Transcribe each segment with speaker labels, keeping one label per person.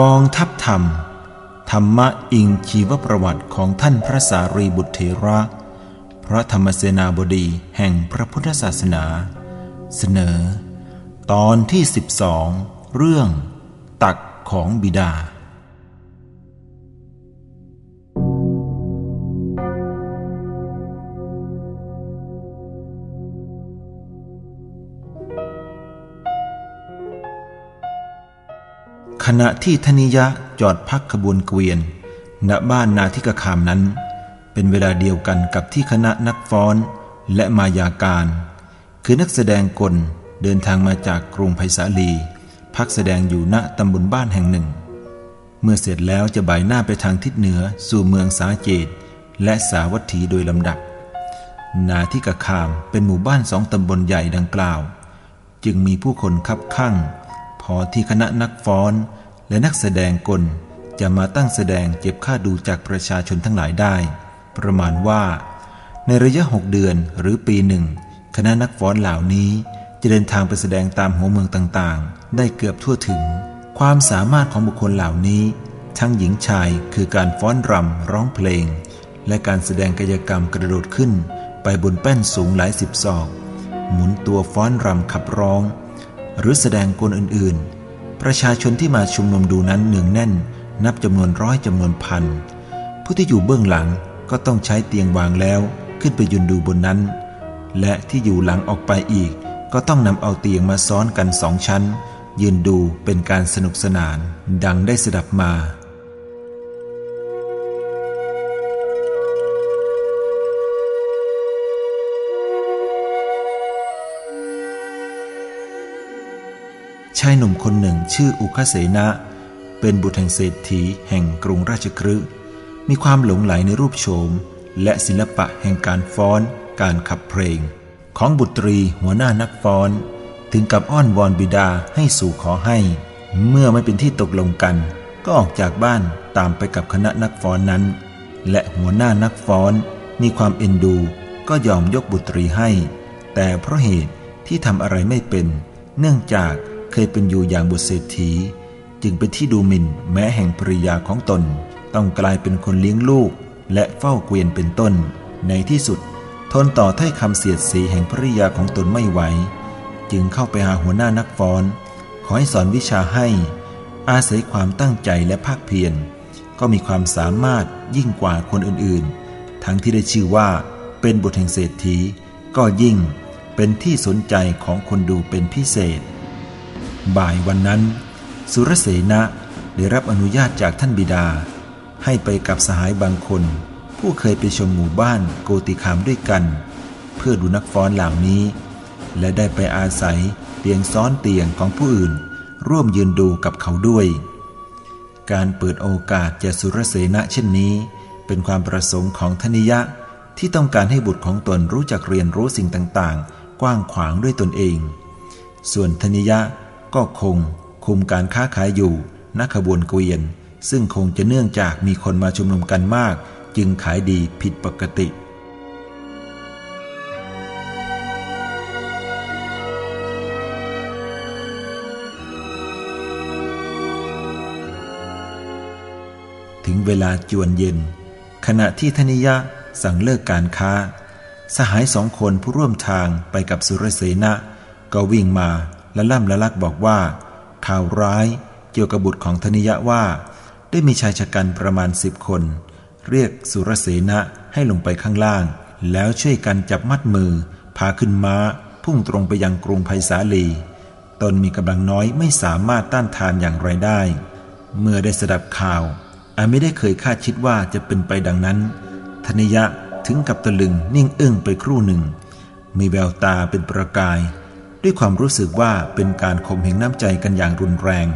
Speaker 1: กองทัพธรรม ธรรมะอิงชีวประวัติของท่านพระสารีบุตรเถระ พระธรรมเสนาบดีแห่งพระพุทธศาสนา เสนอ ตอนที่ 12 เรื่อง ตักของบิดา ขณะที่ธนิยะจอดพักขบวนเกวียน ณบ้านนาทิกคามนั้น เป็นเวลาเดียวกันกับที่คณะนักฟ้อนและมายาการ คือนักแสดงกลเดินทางมาจากกรุงไผ่สาลี พักแสดงอยู่ณตำบลบ้านแห่งหนึ่ง เมื่อเสร็จแล้วจะบ่ายหน้าไปทางทิศเหนือสู่เมืองสาเจตและสาวัตถีโดยลำดับ นาทิกคามเป็นหมู่บ้านสองตำบลใหญ่ดังกล่าว จึงมีผู้คนคับข้างพอที่คณะนักฟ้อน และนักแสดงกลจะมาตั้งแสดงเก็บค่าดูจากประชาชนทั้งหลายได้ ประมาณว่า ในระยะหกเดือนหรือปีหนึ่ง คณะนักฟ้อนเหล่านี้จะเดินทางไปแสดงตามหัวเมืองต่างๆ ได้เกือบทั่วถึง ความสามารถของบุคคลเหล่านี้ ทั้งหญิงชายคือการฟ้อนรำร้องเพลง และการแสดงกายกรรมกระโดดขึ้น ไปบนแป้นสูงหลายสิบศอก หมุนตัวฟ้อนรำขับร้อง หรือแสดงกลอื่นๆ ประชาชนที่มาชุมนุมดูนั้นเนืองแน่น นับจำนวนร้อยจำนวนพัน ผู้ที่อยู่เบื้องหลังก็ต้องใช้เตียงวางแล้วขึ้นไปยืนดูบนนั้น และที่อยู่หลังออกไปอีก ก็ต้องนำเอาเตียงมาซ้อนกันสองชั้น ยืนดูเป็นการสนุกสนาน ดังได้สดับมา ชายหนุ่มคนหนึ่งชื่ออุคเสนะ เป็นบุตรแห่งเศรษฐีแห่งกรุงราชคฤห์มีความหลงไหลในรูปโฉม และศิลปะแห่งการฟ้อน การขับเพลง ของบุตรีหัวหน้านักฟ้อน ถึงกับอ้อนวอนบิดาให้สู่ขอให้ เมื่อไม่เป็นที่ตกลงกัน ก็ออกจากบ้านตามไปกับคณะนักฟ้อนนั้น และหัวหน้านักฟ้อนมีความเอ็นดูก็ยอมยกบุตรีให้ แต่เพราะเหตุที่ทำอะไรไม่เป็น เนื่องจาก เคยเป็นอยู่อย่างบุตรเศรษฐี จึงเป็นที่ดูหมิ่นแม้แห่งภริยาของตน ต้องกลายเป็นคนเลี้ยงลูก และเฝ้าเกวียนเป็นต้น ในที่สุด ทนต่อถ้อยคำเสียดสีแห่งภริยาของตนไม่ไหว จึงเข้าไปหาหัวหน้านักฟ้อน ขอให้สอนวิชาให้ อาศัยความตั้งใจและภาคเพียรก็มีความสามารถยิ่งกว่าคนอื่นๆ ทั้งที่ได้ชื่อว่าเป็นบุตรแห่งเศรษฐี ก็ยิ่งเป็นที่สนใจของคนดูเป็นพิเศษ บ่ายวันนั้น สุรเสนะได้รับอนุญาตจากท่านบิดา ให้ไปกับสหายบางคน ผู้เคยไปชมหมู่บ้านโกติคามด้วยกัน เพื่อดูนักฟ้อนเหล่านี้ และได้ไปอาศัยเตียงซ้อนเตียงของผู้อื่น ร่วมยืนดูกับเขาด้วย การเปิดโอกาสแก่สุรเสนะเช่นนี้ เป็นความประสงค์ของธนิยะที่ต้องการให้บุตรของตนรู้จักเรียนรู้สิ่งต่างๆ กว้างขวางด้วยตนเอง ส่วนธนิยะ ก็คงคุมการค้าขายอยู่นักขบวนเกวียน ซึ่งคงจะเนื่องจากมีคนมาชุมนุมกันมาก จึงขายดีผิดปกติถึงเวลาจวนเย็น ขณะที่ธนิยะสั่งเลิกการค้า สหายสองคนผู้ร่วมทางไปกับสุรเสนะก็วิ่งมา และล่ำละลักบอกว่า ข่าวร้ายเกี่ยวกับบุตรของธนิยะว่า ได้มีชายชะกันประมาณสิบคน เรียกสุรเสนะให้ลงไปข้างล่าง แล้วช่วยกันจับมัดมือ พาขึ้นม้า พุ่งตรงไปยังกรุงไผ่สาลี ตนมีกำลังน้อยไม่สามารถต้านทานอย่างไรได้ เมื่อได้สดับข่าวอาไม่ได้เคยคาดคิดว่าจะเป็นไปดังนั้น ธนิยะถึงกับตะลึงนิ่งอึ้งไปครู่หนึ่ง มีแววตาเป็นประกาย ด้วยความรู้สึกว่าเป็นการข่มเหงน้ำใจกันอย่างรุนแรง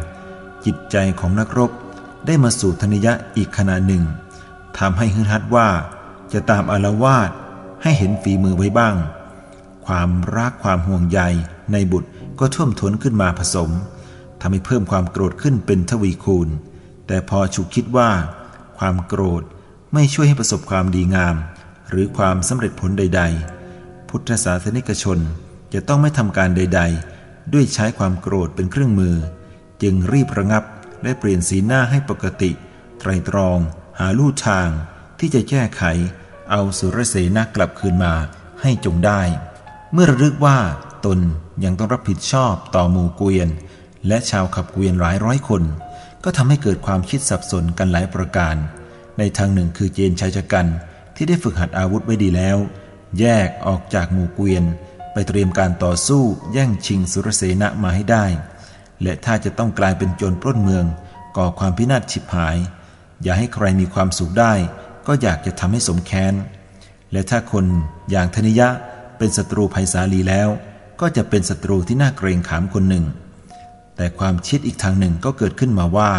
Speaker 1: จิตใจของนักรบได้มาสู่ธนิยะอีกขณะหนึ่งทำให้ฮึดฮัดว่าจะตามอารวาสให้เห็นฝีมือไว้บ้าง ความรักความห่วงใยในบุตรก็ท่วมท้นขึ้นมาผสมทำให้เพิ่มความโกรธขึ้นเป็นทวีคูณ แต่พอฉุกคิดว่า ความโกรธไม่ช่วยให้ประสบความดีงาม หรือความสำเร็จผลใด ๆ พุทธศาสนิกชน จะต้องไม่ทำการใด ๆ ด้วยใช้ความโกรธเป็นเครื่องมือ จึงรีบระงับและเปลี่ยนสีหน้าให้ปกติ ไตรตรอง หาลู่ทาง ที่จะแก้ไข เอาสุรเสนากลับคืนมาให้จงได้ เมื่อระลึกว่าตนยังต้องรับผิดชอบต่อหมู่เกวียน และชาวขับเกวียนหลายร้อยคน ก็ทำให้เกิดความคิดสับสนกันหลายประการ ในทางหนึ่งคือเจนชายชะกันที่ได้ฝึกหัดอาวุธไว้ดีแล้ว แยกออกจากหมู่เกวียน เตรียมการต่อสู้แย่งชิงสุรเสนะมาให้ได้ และถ้าจะต้องกลายเป็นโจรปล้นเมือง ก่อความพินาศฉิบหาย อย่าให้ใครมีความสุขได้ ก็อยากจะทำให้สมแค้น และถ้าคนอย่างธนิยะเป็นศัตรูภัยสาลีแล้ว ก็จะเป็นศัตรูที่น่าเกรงขามคนหนึ่ง แต่ความคิดอีกทางหนึ่งก็เกิดขึ้นมาว่า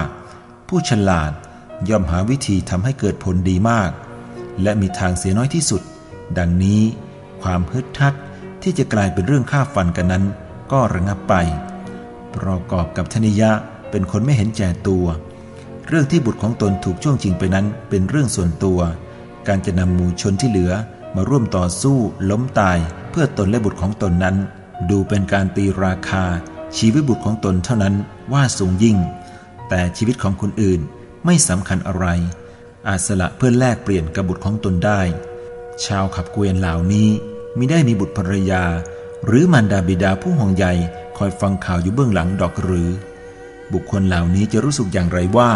Speaker 1: ผู้ฉลาดย่อมหาวิธีทำให้เกิดผลดีมาก และมีทางเสียน้อยที่สุด ดังนี้ความฮึดทัด ที่จะกลายเป็นเรื่องฆ่าฟันกันนั้น ก็ระงับไป ประกอบกับธนิยะเป็นคนไม่เห็นแก่ตัว เรื่องที่บุตรของตนถูกช่วงจริงไปนั้นเป็นเรื่องส่วนตัว การจะนำหมู่ชนที่เหลือมาร่วมต่อสู้ล้มตาย เพื่อตนและบุตรของตนนั้น ดูเป็นการตีราคา ชีวิตบุตรของตนเท่านั้นว่าสูงยิ่ง แต่ชีวิตของคนอื่นไม่สำคัญอะไร อาจสละเพื่อแลกเปลี่ยนกับบุตรของตนได้ ชาวขับเกวียนเหล่านี้ มิได้มีบุตรภรรยา หรือมารดาบิดาผู้ห่วงใยคอยฟังข่าวอยู่เบื้องหลังดอกหรือ บุคคลเหล่านี้จะรู้สึกอย่างไรว่า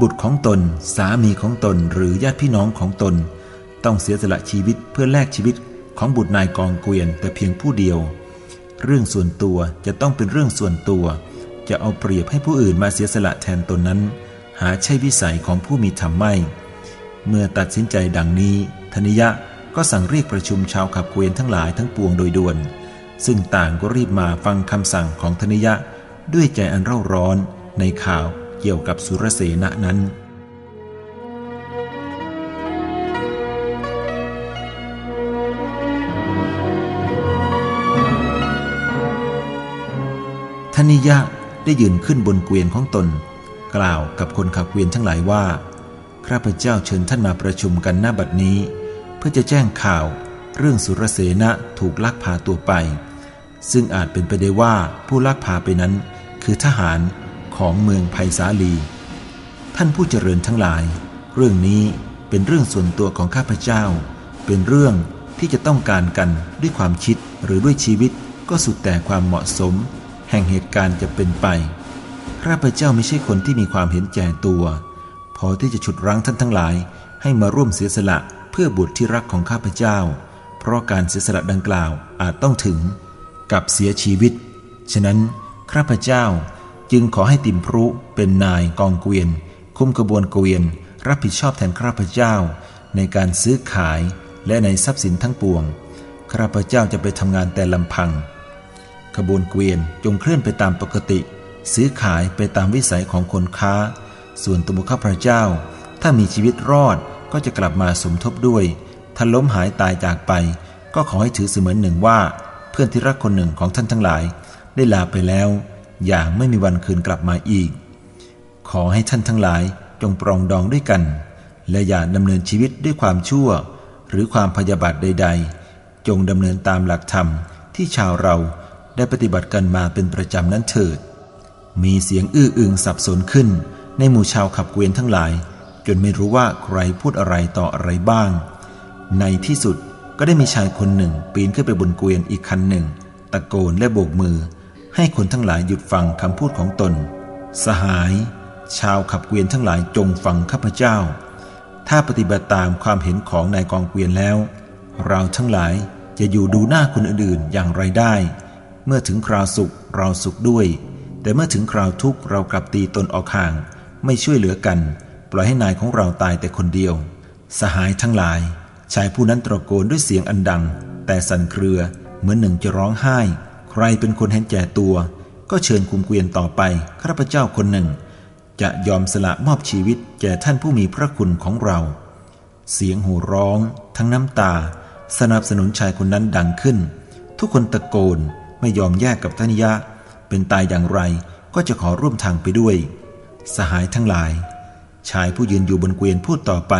Speaker 1: บุตรของตน สามีของตน หรือญาติพี่น้องของตน ต้องเสียสละชีวิตเพื่อแลกชีวิตของบุตรนายกองเกวียนแต่เพียงผู้เดียว เรื่องส่วนตัวจะต้องเป็นเรื่องส่วนตัว จะเอาเปรียบให้ผู้อื่นมาเสียสละแทนตนนั้น หาใช่วิสัยของผู้มีธรรมไม่ เมื่อตัดสินใจดังนี้ธนิยะ ก็สั่งเรียกประชุมชาวขับเกวียนทั้งหลายทั้งปวงโดยด่วน ซึ่งต่างก็รีบมาฟังคำสั่งของธนิยะ ด้วยใจอันเร่าร้อนในข่าวเกี่ยวกับสุรเสนนั้นธนิยะได้ยืนขึ้นบนเกวียนของตน กล่าวกับคนขับเกวียนทั้งหลายว่าข้าพเจ้าเชิญท่านมาประชุมกันหน้าบัดนี้ พื่อจะแจ้งข่าว เรื่องสุรเสนะถูกลักพาตัวไป ซึ่งอาจเป็นไปได้ว่าผู้ลักพาไปนั้น คือทหารของเมืองไผ่สาลี ท่านผู้เจริญทั้งหลาย เรื่องนี้เป็นเรื่องส่วนตัวของข้าพเจ้า เป็นเรื่องที่จะต้องการกันด้วยความคิดหรือด้วยชีวิตก็สุดแต่ความเหมาะสม แห่งเหตุการณ์จะเป็นไปข้าพเจ้าไม่ใช่คนที่มีความเห็นแก่ตัว พอที่จะฉุดรั้งท่านทั้งหลายให้มาร่วมเสียสละ เพื่อบุตรที่รักของข้าพเจ้า เพราะการเสียสละดังกล่าวอาจต้องถึง กับเสียชีวิต ฉะนั้นข้าพเจ้าจึงขอให้ติมพรุเป็นนายกองเกวียน คุมกระบวนเกวียน รับผิดชอบแทนข้าพเจ้า ในการซื้อขายและในทรัพย์สินทั้งปวงข้าพเจ้าจะไปทำงานแต่ลำพัง ขบวนเกวียนจงเคลื่อนไปตามปกติ ซื้อขายไปตามวิสัยของคนค้า ส่วนตัวข้าพเจ้า ถ้ามีชีวิตรอด ก็จะกลับมาสมทบด้วยถ้าล้มหายตายจากไป ก็ขอให้ถือเสมือนหนึ่งว่า เพื่อนที่รักคนหนึ่งของท่านทั้งหลาย ได้ลาไปแล้ว อย่างไม่มีวันคืนกลับมาอีก ขอให้ท่านทั้งหลายจงปรองดองด้วยกัน และอย่าดำเนินชีวิตด้วยความชั่ว หรือความพยาบาทใด ๆ จงดำเนินตามหลักธรรมที่ชาวเราได้ปฏิบัติกันมาเป็นประจำนั้นเถิด มีเสียงอื้ออึงสับสนขึ้น ในหมู่ชาวขับเกวียนทั้งหลาย จนไม่รู้ว่าใครพูดอะไรต่ออะไรบ้าง ในที่สุดก็ได้มีชายคนหนึ่ง ปีนขึ้นไปบนเกวียนอีกคันหนึ่ง ตะโกนและโบกมือ ให้คนทั้งหลายหยุดฟังคำพูดของตน สหาย ชาวขับเกวียนทั้งหลายจงฟังข้าพเจ้า ถ้าปฏิบัติตามความเห็นของนายกองเกวียนแล้ว เราทั้งหลายจะอยู่ดูหน้าคนอื่นๆอย่างไรได้ เมื่อถึงคราวสุขเราสุขด้วย แต่เมื่อถึงคราวทุกข์เรากลับตีตนออกห่าง ไม่ช่วยเหลือกัน ปล่อยให้นายของเราตายแต่คนเดียว สหายทั้งหลาย ชายผู้นั้นตะโกนด้วยเสียงอันดัง แต่สั่นเครือเหมือนหนึ่งจะร้องไห้ ใครเป็นคนเห็นแก่ตัว ก็เชิญคุมเกวียนต่อไปข้าพเจ้าคนหนึ่ง จะยอมสละมอบชีวิตแก่ท่านผู้มีพระคุณของเรา เสียงโหูร้อง ทั้งน้ำตา สนับสนุนชายคนนั้นดังขึ้น ทุกคนตะโกนไม่ยอมแยกกับทนิยะเป็นตายอย่างไรก็จะขอร่วมทางไปด้วย สหายทั้งหลาย ชายผู้ยืนอยู่บนเกวียนพูดต่อไป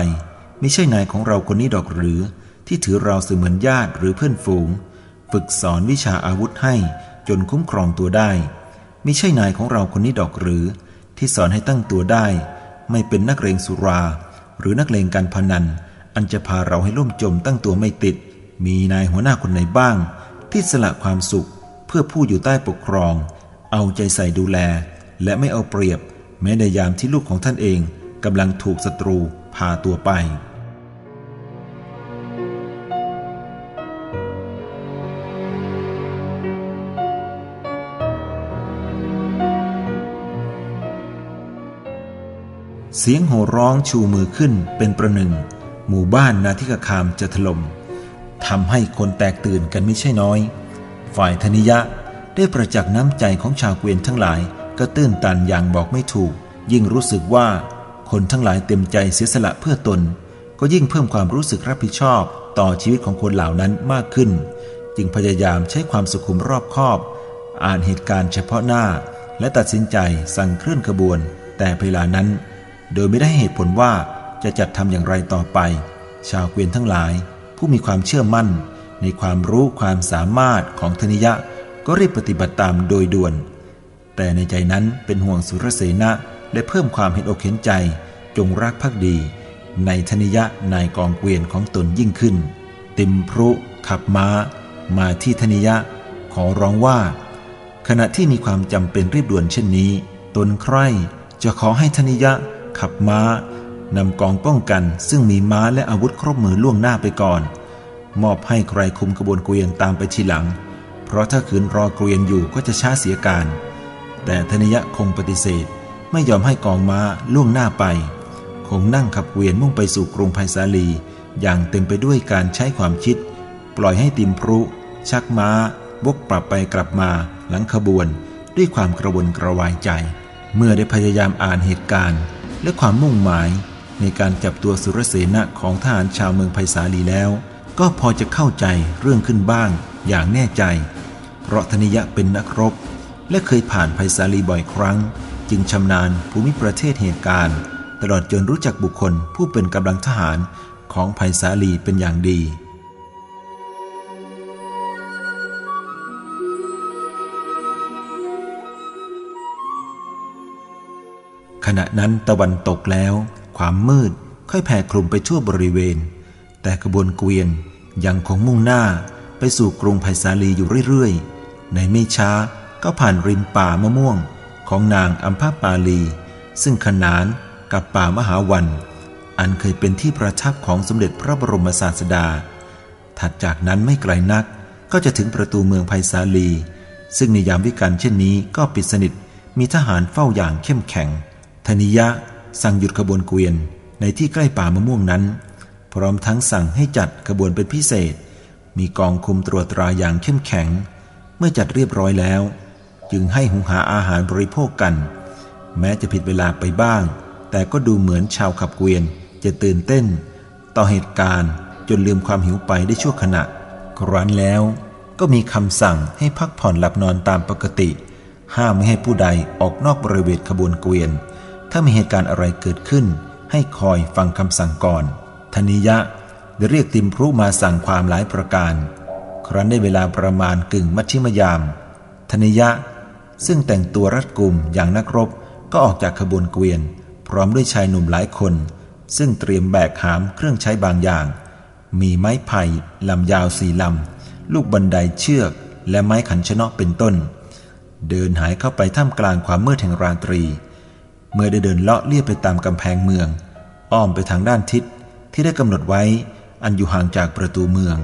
Speaker 1: ไม่ใช่นายของเราคนนี้ดอกหรือ ที่ถือเราเสมือนญาติหรือเพื่อนฝูง ฝึกสอนวิชาอาวุธให้จนคุ้มครองตัวได้ ไม่ใช่นายของเราคนนี้ดอกหรือ ที่สอนให้ตั้งตัวได้ ไม่เป็นนักเลงสุรา หรือนักเลงการพนัน อันจะพาเราให้ล่มจมตั้งตัวไม่ติด มีนายหัวหน้าคนไหนบ้าง ที่สละความสุข เพื่อผู้อยู่ใต้ปกครอง เอาใจใส่ดูแล และไม่เอาเปรียบ แม้ในยามที่ลูกของท่านเอง กำลังถูกศัตรูพาตัวไป เสียงโห่ร้องชูมือขึ้นเป็นประหนึ่ง หมู่บ้านนาทิกคามจะถลม่มทำให้คนแตกตื่นกันไม่ใช่น้อย ฝ่ายธนิยะได้ประจักษ์น้ำใจของชาวเกวียนทั้งหลายก็ตื้นตันอย่างบอกไม่ถูก ยิ่งรู้สึกว่า คนทั้งหลายเต็มใจเสียสละเพื่อตน ก็ยิ่งเพิ่มความรู้สึกรับผิดชอบต่อชีวิตของคนเหล่านั้นมากขึ้น จึงพยายามใช้ความสุขุมรอบคอบ อ่านเหตุการณ์เฉพาะหน้า และตัดสินใจสั่งเคลื่อนขบวน แต่เวลานั้น โดยไม่ได้เหตุผลว่าจะจัดทำอย่างไรต่อไป ชาวเกวียนทั้งหลาย ผู้มีความเชื่อมั่น ในความรู้ความสามารถของธนิยะก็รีบปฏิบัติตามโดยด่วน แต่ในใจนั้นเป็นห่วงสุรเสนะ และเพิ่มความเห็นอกเห็นใจ จงรักภักดี ในธนิยะนายกองเกวียนของตนยิ่งขึ้น ติมพรุขับม้า มาที่ธนิยะ ขอร้องว่า ขณะที่มีความจำเป็นรีบด่วนเช่นนี้ ตนใคร่จะขอให้ธนิยะ ขับม้านำกองป้องกันซึ่งมีม้าและอาวุธครบมือล่วงหน้าไปก่อน มอบให้ใครคุมขบวนเกวียนตามไปทีหลัง เพราะถ้าขืนรอเกวียนอยู่ก็จะช้าเสียการ แต่ธนิยะคงปฏิเสธ ไม่ยอมให้กองม้าล่วงหน้าไป คงนั่งขับเกวียนมุ่งไปสู่กรุงไผ่สาลี อย่างเต็มไปด้วยการใช้ความคิด ปล่อยให้ติมพรุ ชักม้าบกปรับไปกลับมาหลังขบวน ด้วยความกระวนกระวายใจ เมื่อได้พยายามอ่านเหตุการณ์ และความมุ่งหมาย ในการจับตัวสุรเสนะของทหารชาวเมืองไผ่สาลีแล้ว ก็พอจะเข้าใจเรื่องขึ้นบ้างอย่างแน่ใจ เพราะธนิยะเป็นนักรบ และเคยผ่านไผ่สาลีบ่อยครั้ง จึงชำนาญภูมิประเทศเหตุการณ์ ตลอดจนรู้จักบุคคลผู้เป็นกำลังทหารของไผ่สาลีเป็นอย่างดี ขณะนั้นตะวันตกแล้ว ความมืดค่อยแผ่คลุมไปทั่วบริเวณ แต่กระบวนเกวียนยังคงมุ่งหน้าไปสู่กรุงไผ่สาลีอยู่เรื่อยๆ ในไม่ช้าก็ผ่านริมป่ามะม่วง ของนางอัมพาปาลี ซึ่งขนานกับป่ามหาวัน อันเคยเป็นที่ประทับของสมเด็จพระบรมศาสดา ถัดจากนั้นไม่ไกลนักก็จะถึงประตูเมืองไผ่สาลี ซึ่งในยามวิกาลเช่นนี้ก็ปิดสนิทมีทหารเฝ้าอย่างเข้มแข็ง ธนิยะสั่งหยุดขบวนเกวียนในที่ใกล้ป่ามะม่วงนั้น พร้อมทั้งสั่งให้จัดขบวนเป็นพิเศษ มีกองคุมตรวจตราอย่างเข้มแข็ง เมื่อจัดเรียบร้อยแล้ว จึงให้หุงหาอาหารบริโภคกัน แม้จะผิดเวลาไปบ้าง แต่ก็ดูเหมือนชาวขับเกวียนจะตื่นเต้น ต่อเหตุการณ์จนลืมความหิวไปได้ชั่วขณะ ครั้นแล้วก็มีคำสั่งให้พักผ่อนหลับนอนตามปกติ ห้ามไม่ให้ผู้ใดออกนอกบริเวณขบวนเกวียน ถ้ามีเหตุการณ์อะไรเกิดขึ้น ให้คอยฟังคำสั่งก่อน ธนิยะได้เรียกติมพรุมาสั่งความหลายประการ ครั้นได้เวลาประมาณกึ่งมัชชิมยาม ธนิยะ ซึ่งแต่งตัวรัดกุมอย่างนักรบก็ออกจากขบวนเกวียน พร้อมด้วยชายหนุ่มหลายคน ซึ่งเตรียมแบกหามเครื่องใช้บางอย่าง มีไม้ไผ่ลำยาวสี่ลำ ลูกบันไดเชือกและไม้ขันชนะเป็นต้น เดินหายเข้าไปท่ามกลางความมืดแห่งราตรี เมื่อได้เดินเลาะเลียบไปตามกำแพงเมือง อ้อมไปทางด้านทิศที่ได้กำหนดไว้อันอยู่ห่างจากประตูเมือง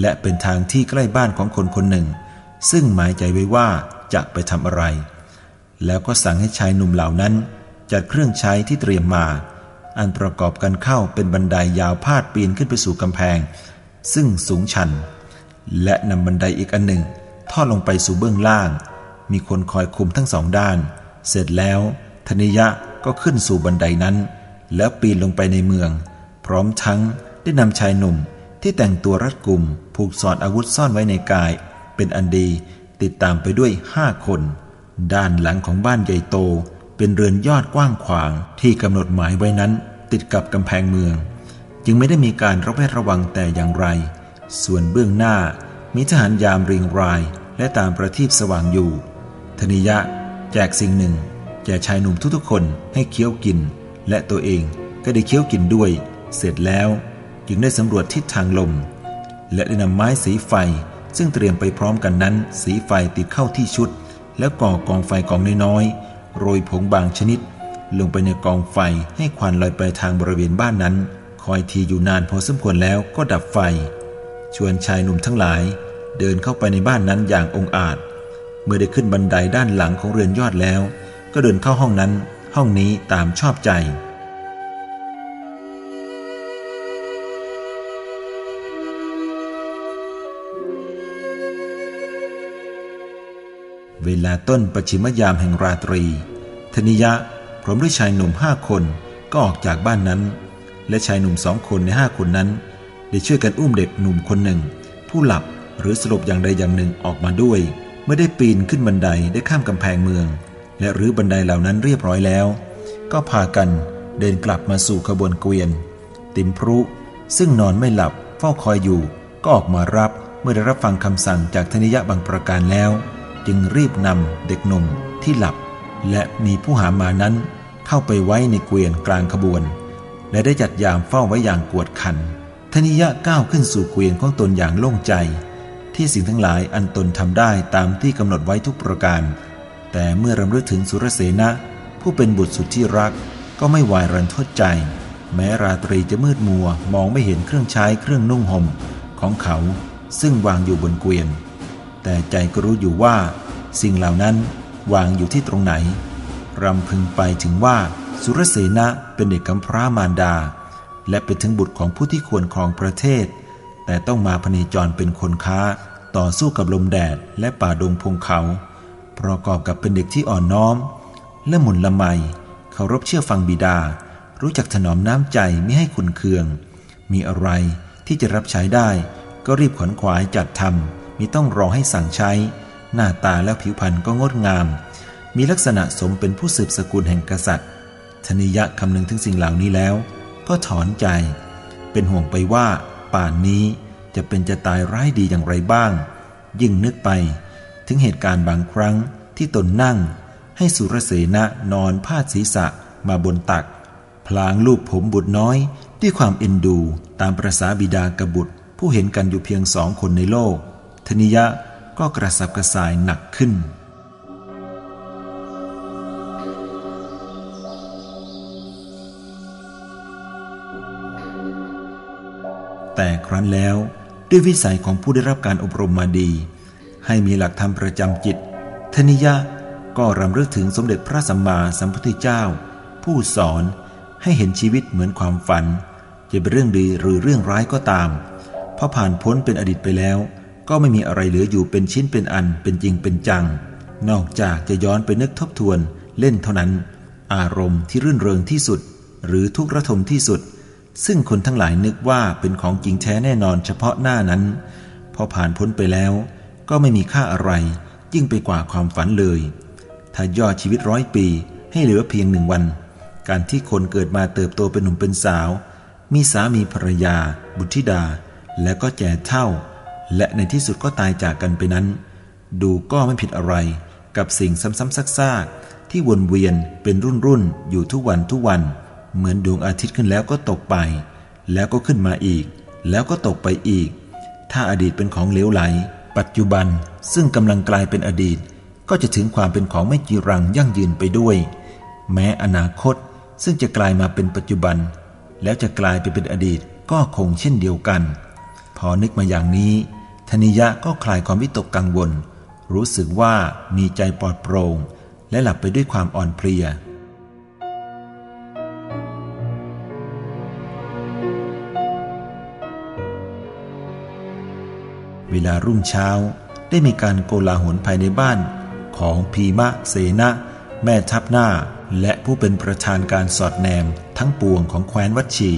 Speaker 1: และเป็นทางที่ใกล้บ้านของคนคนหนึ่ง ซึ่งหมายใจไว้ว่าจะไปทำอะไร แล้วก็สั่งให้ชายหนุ่มเหล่านั้น จัดเครื่องใช้ที่เตรียมมา อันประกอบกันเข้าเป็นบันไดายาวพาดปีนขึ้นไปสู่กำแพง ซึ่งสูงชัน และนำบันไดอีกอันหนึ่ง ทอดลงไปสู่เบื้องล่าง มีคนคอยคุมทั้งสองด้าน เสร็จแล้วธนิยะก็ขึ้นสู่บันไดนั้น แล้วปีนลงไปในเมือง พร้อมทั้งได้นำชายหนุ่มที่แต่งตัวรัดกุม ผูกสอดอาวุธซ่อนไว้ในกาย เป็นอันดี ติดตามไปด้วยห้าคน ด้านหลังของบ้านใหญ่โต เป็นเรือนยอดกว้างขวางที่กำหนดหมายไว้นั้น ติดกับกำแพงเมือง จึงไม่ได้มีการระแวดระวังแต่อย่างไร ส่วนเบื้องหน้ามีทหารยามเรียงรายและตามประทีปสว่างอยู่ธนิยะ แจกสิ่งหนึ่ง แก่ชายหนุ่มทุกๆคนให้เคี้ยวกิน และตัวเองก็ได้เคี้ยวกินด้วย เสร็จแล้วจึงได้สำรวจทิศทางลม และได้นำไม้สีไฟ ซึ่งเตรียมไปพร้อมกันนั้น สีไฟติดเข้าที่ชุด แล้วก่อกองไฟกองน้อยๆโรยผงบางชนิด ลงไปในกองไฟให้ควันลอยไปทางบริเวณบ้านนั้น คอยทีอยู่นานพอสมควรแล้วก็ดับไฟ ชวนชายหนุ่มทั้งหลาย เดินเข้าไปในบ้านนั้นอย่างองอาจ เมื่อได้ขึ้นบันไดด้านหลังของเรือนยอดแล้ว ก็เดินเข้าห้องนั้น ห้องนี้ตามชอบใจ เวลาต้นปัจฉิมยามแห่งราตรี ธนิยะพร้อมด้วยชายหนุ่มห้าคนก็ออกจากบ้านนั้น และชายหนุ่มสองคนในห้าคนนั้น ได้ช่วยกันอุ้มเด็กหนุ่มคนหนึ่ง ผู้หลับหรือสลบอย่างใดอย่างหนึ่งออกมาด้วย เมื่อได้ปีนขึ้นบันไดได้ข้ามกำแพงเมือง และรื้อบันไดเหล่านั้นเรียบร้อยแล้ว ก็พากันเดินกลับมาสู่ขบวนเกวียน ติมพรุซึ่งนอนไม่หลับเฝ้าคอยอยู่ ก็ออกมารับเมื่อได้รับฟังคำสั่งจากธนิยะบางประการแล้ว จึงรีบนำเด็กหนุ่มที่หลับ และมีผู้หามานั้นเข้าไปไว้ในเกวียนกลางขบวน และได้จัดยามเฝ้าไว้อย่างกวดขันธนิยะก้าวขึ้นสู่เกวียนของตนอย่างโล่งใจ ที่สิ่งทั้งหลายอันตนทำได้ตามที่กำหนดไว้ทุกประการ แต่เมื่อรำลึกถึงสุรเสนะ ผู้เป็นบุตรสุดที่รัก ก็ไม่วายรันทดใจ แม้ราตรีจะมืดมัวมองไม่เห็นเครื่องใช้เครื่องนุ่งห่มของเขา ซึ่งวางอยู่บนเกวียน แต่ใจก็รู้อยู่ว่า สิ่งเหล่านั้นวางอยู่ที่ตรงไหน รำพึงไปถึงว่าสุรเสนะเป็นเด็กกำพร้ามารดา และเป็นถึงบุตรของผู้ที่ควรครองประเทศ แต่ต้องมาพเนจรเป็นคนค้า ต่อสู้กับลมแดดและป่าดงพงเขาประกอบกับเป็นเด็กที่อ่อนน้อม และหมุนละไมเคารพเชื่อฟังบิดา รู้จักถนอมน้ำใจไม่ให้ขุนเคือง มีอะไรที่จะรับใช้ได้ ก็รีบขวนขวายจัดทำ มิต้องรอให้สั่งใช้ หน้าตาและผิวพรรณก็งดงาม มีลักษณะสมเป็นผู้สืบสกุลแห่งกษัตริย์ธนิยะคำนึงถึงสิ่งเหล่านี้แล้ว ก็ถอนใจ เป็นห่วงไปว่า ป่านนี้จะเป็นจะตายร้ายดีอย่างไรบ้าง ยิ่งนึกไป ถึงเหตุการณ์บางครั้งที่ตนนั่ง ให้สุรเสนะนอนพาดศีรษะมาบนตัก พลางลูบผมบุตรน้อย ด้วยความเอ็นดูตามประษาบิดากระบุตรผู้เห็นกันอยู่เพียงสองคนในโลก ธนิยะก็กระสับกระส่ายหนักขึ้น แต่ครั้นแล้วด้วยวิสัยของผู้ได้รับการอบรมมาดี ให้มีหลักธรรมประจำจิต ธนิยะก็รำลึกถึงสมเด็จพระสัมมาสัมพุทธเจ้า ผู้สอนให้เห็นชีวิตเหมือนความฝัน จะเป็นเรื่องดีหรือเรื่องร้ายก็ตามเพราะผ่านพ้นเป็นอดีตไปแล้ว ก็ไม่มีอะไรเหลืออยู่เป็นชิ้นเป็นอันเป็นจริงเป็นจัง นอกจากจะย้อนไปนึกทบทวนเล่นเท่านั้น อารมณ์ที่รื่นเริงที่สุด หรือทุกข์ระทมที่สุด ซึ่งคนทั้งหลายนึกว่าเป็นของจริงแท้แน่นอนเฉพาะหน้านั้น พอผ่านพ้นไปแล้ว ก็ไม่มีค่าอะไร ยิ่งไปกว่าความฝันเลย ถ้าย่อชีวิตร้อยปีให้เหลือเพียงหนึ่งวัน การที่คนเกิดมาเติบโตเป็นหนุ่มเป็นสาว มีสามีภรรยา บุตรธิดา และก็แก่เท่า และในที่สุดก็ตายจากกันไปนั้น ดูก็ไม่ผิดอะไร กับสิ่งซ้ำๆซากๆ ที่วนเวียนเป็นรุ่นๆ อยู่ทุกวันทุกวัน เหมือนดวงอาทิตย์ขึ้นแล้วก็ตกไป แล้วก็ขึ้นมาอีก แล้วก็ตกไปอีก ถ้าอดีตเป็นของเลวไหล ปัจจุบันซึ่งกำลังกลายเป็นอดีต ก็จะถึงความเป็นของไม่จีรังยั่งยืนไปด้วย แม้อนาคตซึ่งจะกลายมาเป็นปัจจุบัน แล้วจะกลายไปเป็นอดีตก็คงเช่นเดียวกัน พอนึกมาอย่างนี้ ธนิยะก็คลายความวิตกกังวล รู้สึกว่ามีใจปลอดโปร่ง และหลับไปด้วยความอ่อนเพลีย เวลารุ่งเช้าได้มีการโกลาหลภายในบ้านของพีมะเสนะแม่ทัพหน้า และผู้เป็นประธานการสอดแนมทั้งปวงของแคว้นวัชี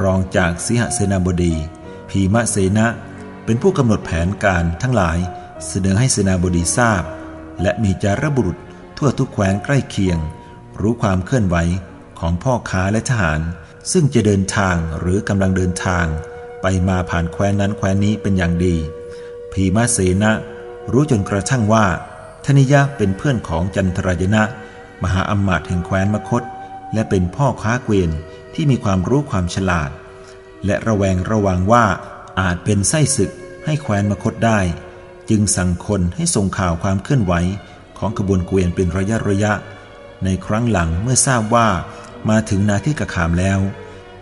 Speaker 1: รองจากสิหเสนาบดี พีมะเสนะ เป็นผู้กำหนดแผนการทั้งหลายเสนอให้เสนาบดีทราบ และมีจารบุรุษทั่วทุกแคว้นใกล้เคียง รู้ความเคลื่อนไหวของพ่อค้าและทหาร ซึ่งจะเดินทางหรือกำลังเดินทาง ไปมาผ่านแคว้นนั้นแคว้นนี้เป็นอย่างดีพีมาเสนะรู้จนกระทั่งว่าธนิยะเป็นเพื่อนของจันทรายนะ มหาอมมาตแห่งแคว้นมคต และเป็นพ่อค้าเกวียนที่มีความรู้ความฉลาด และระแวงระวังว่าอาจเป็นไส้ศึก ให้แควนมคตได้ จึงสั่งคนให้ส่งข่าวความเคลื่อนไหวของขบวนเกวียนเป็นระยะระยะ ในครั้งหลังเมื่อทราบว่ามาถึงนาที่กระขามแล้ว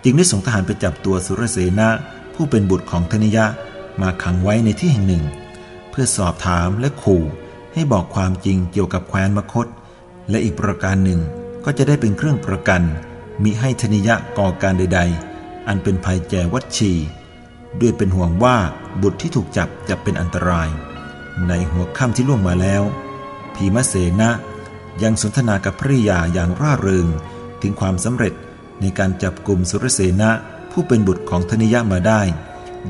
Speaker 1: จึงได้ส่งทหารไปจับตัวสุรเสนะผู้เป็นบุตรของธนิยะมาขังไว้ในที่แห่งหนึ่ง เพื่อสอบถามและขู่ให้บอกความจริงเกี่ยวกับแคว้นมคต และอีกประการหนึ่งก็จะได้เป็นเครื่องประกันมิให้ธนิยะก่อการใด ๆ อันเป็นภัยแก่วัดชี ด้วยเป็นห่วงว่าบุตรที่ถูกจับจะเป็นอันตราย ในหัวค่ำที่ล่วงมาแล้วพีมเสนะยังสนทนากับภริยาอย่างร่าเริง ถึงความสำเร็จในการจับกลุ่มสุรเสนะผู้เป็นบุตรของธนิยะมาได้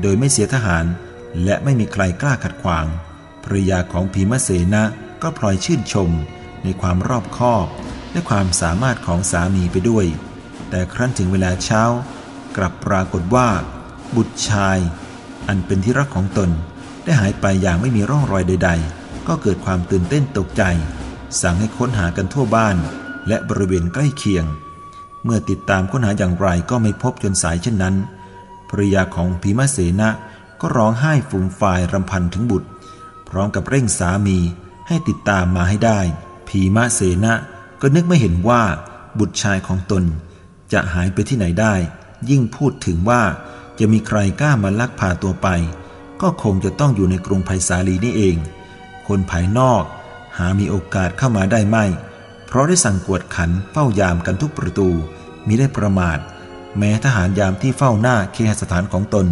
Speaker 1: โดยไม่เสียทหารและไม่มีใครกล้าขัดขวางภริยาของพีมเสนะก็พลอยชื่นชม ในความรอบคอบและความสามารถของสามีไปด้วย แต่ครั้นถึงเวลาเช้ากลับปรากฏว่า บุตรชาย อันเป็นที่รักของตน ได้หายไปอย่างไม่มีร่องรอยใด ๆ ก็เกิดความตื่นเต้นตกใจ สั่งให้ค้นหากันทั่วบ้าน และบริเวณใกล้เคียง เมื่อติดตามค้นหาอย่างไรก็ไม่พบจนสายเช่นนั้นภริยาของพีมาเสนะก็ร้องไห้ฟูมฟายรำพันถึงบุตร พร้อมกับเร่งสามีให้ติดตามมาให้ได้ผีมะเสนะก็นึกไม่เห็นว่าบุตรชายของตน จะหายไปที่ไหนได้ ยิ่งพูดถึงว่า จะมีใครกล้ามาลักพาตัวไป ก็คงจะต้องอยู่ในกรุงไผ่สาลีนี่เอง คนภายนอก หามีโอกาสเข้ามาได้ไม่ เพราะได้สั่งกวดขันเฝ้ายามกันทุกประตูมิได้ประมาท แม้ทหารยามที่เฝ้าหน้าเคหสถานของตน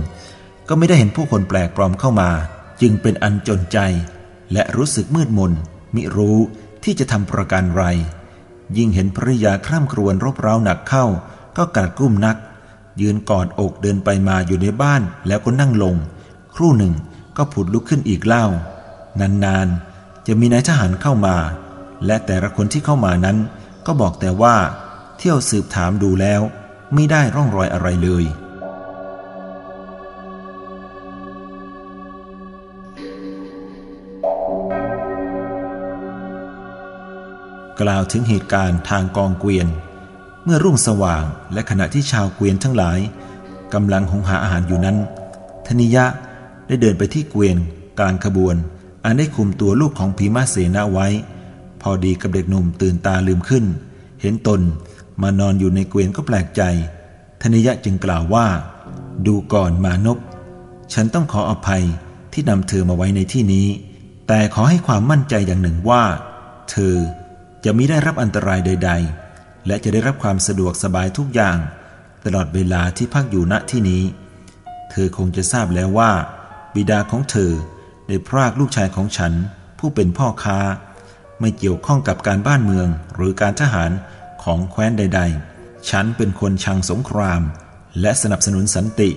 Speaker 1: ก็ไม่ได้เห็นผู้คนแปลกปลอมเข้ามา จึงเป็นอันจนใจ และรู้สึกมืดมนมิรู้ที่จะทำประการไร ยิ่งเห็นภริยาคร่ำครวญรบเร้าหนักเข้า ก็กัดกุ้มนัก ยืนกอดอกเดินไปมาอยู่ในบ้านแล้วก็นั่งลง ครู่หนึ่งก็ผุดลุกขึ้นอีกเล่า นานๆ จะมีนายทหารเข้ามา และแต่ละคนที่เข้ามานั้น ก็บอกแต่ว่า เที่ยวสืบถามดูแล้ว ไม่ได้ร่องรอยอะไรเลย กล่าวถึงเหตุการณ์ทางกองเกวียน เมื่อรุ่งสว่างและขณะที่ชาวเกวียนทั้งหลายกำลังหงหาอาหารอยู่นั้น ธนิยะได้เดินไปที่เกวียนกลางขบวน อันได้คุมตัวลูกของพีมาเสนาไว้ พอดีกับเด็กหนุ่มตื่นตาลืมขึ้น เห็นตนมานอนอยู่ในเกวียนก็แปลกใจ ธนิยะจึงกล่าวว่า ดูก่อนมานพฉันต้องขออภัยที่นำเธอมาไว้ในที่นี้ แต่ขอให้ความมั่นใจอย่างหนึ่งว่า เธอจะมิได้รับอันตรายใด ๆ และจะได้รับความสะดวกสบายทุกอย่าง ตลอดเวลาที่พักอยู่ณที่นี้ เธอคงจะทราบแล้วว่า บิดาของเธอได้พรากลูกชายของฉัน ผู้เป็นพ่อค้า ไม่เกี่ยวข้องกับการบ้านเมืองหรือการทหารของแคว้นใด ๆ ฉันเป็นคนชังสงคราม และสนับสนุนสันติ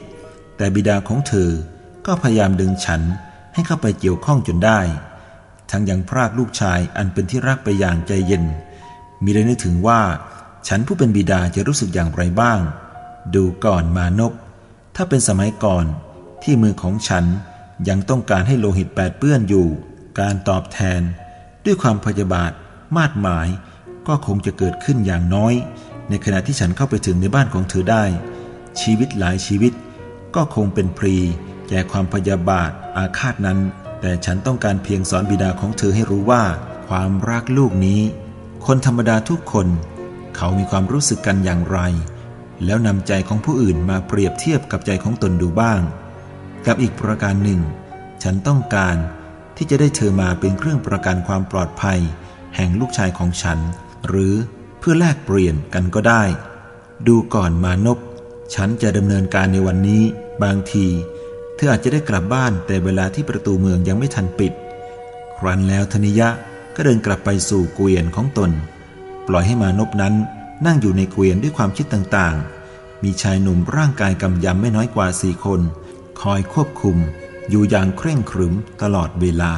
Speaker 1: แต่บิดาของเธอก็พยายามดึงฉันให้เข้าไปเกี่ยวข้องจนได้ ทั้งยังพรากลูกชายอันเป็นที่รักไปอย่างใจเย็น มีได้นึกถึงว่า ฉันผู้เป็นบิดาจะรู้สึกอย่างไรบ้าง ดูก่อนมานพถ้าเป็นสมัยก่อนที่มือของฉันยังต้องการให้โลหิตแปดเปื้อนอยู่ การตอบแทน ด้วยความพยาบาท มาดหมาย ก็คงจะเกิดขึ้นอย่างน้อย ในขณะที่ฉันเข้าไปถึงในบ้านของเธอได้ ชีวิตหลายชีวิต ก็คงเป็นพรีแก่ความพยาบาทอาฆาตนั้น แต่ฉันต้องการเพียงสอนบิดาของเธอให้รู้ว่า ความรักลูกนี้ คนธรรมดาทุกคน เขามีความรู้สึกกันอย่างไร แล้วนำใจของผู้อื่นมาเปรียบเทียบกับใจของตนดูบ้าง กับอีกประการหนึ่ง ฉันต้องการที่จะได้เธอมาเป็นเครื่องประกันความปลอดภัย แห่งลูกชายของฉัน หรือเพื่อแลกเปลี่ยนกันก็ได้ ดูก่อนมานพฉันจะดำเนินการในวันนี้ บางที เธออาจจะได้กลับบ้านแต่เวลาที่ประตูเมืองยังไม่ทันปิด ครั้นแล้วธนิยะก็เดินกลับไปสู่เกวียนของตน ปล่อยให้มานพนั้นนั่งอยู่ในเกวียนด้วยความคิดต่างๆ มีชายหนุ่มร่างกายกำยำไม่น้อยกว่าสี่คน คอยควบคุม อยู่อย่างเคร่งครึมตลอดเวลา